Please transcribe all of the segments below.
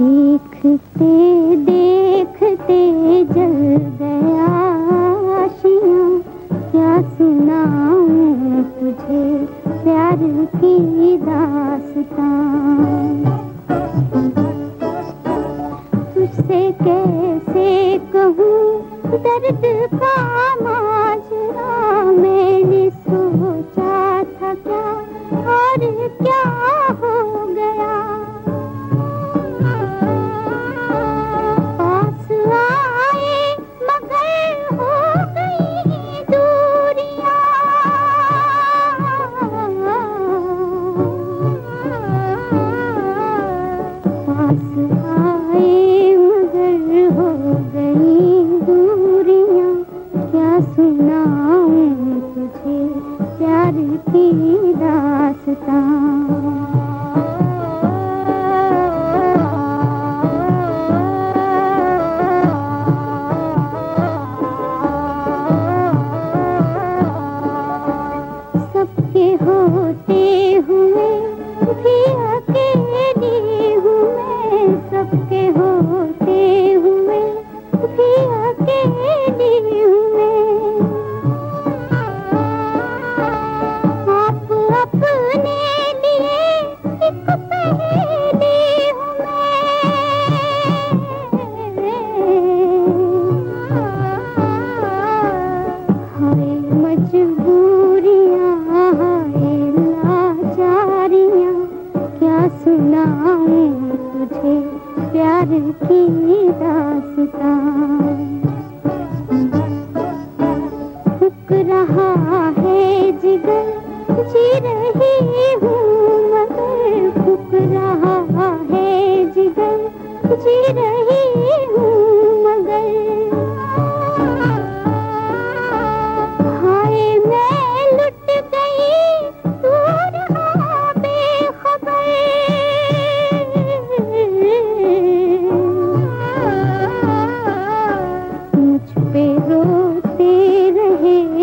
देखते देखते जल गया। प्यार की होते की दास्तां।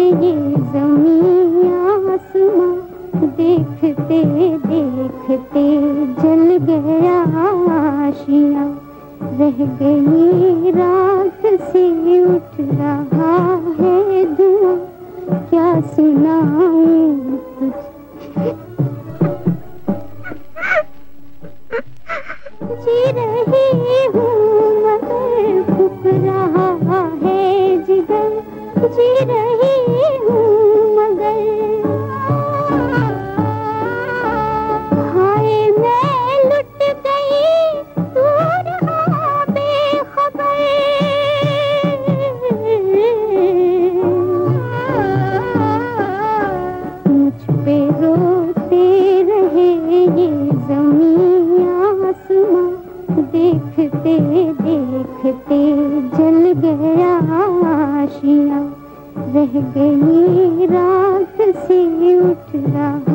ये जमी आसमां देखते देखते जल गया आशिया। रह गई रात से उठ रहा है धुआँ। क्या सुनाऊं तुझे? जी रही हूँ रह गई रात से उठना।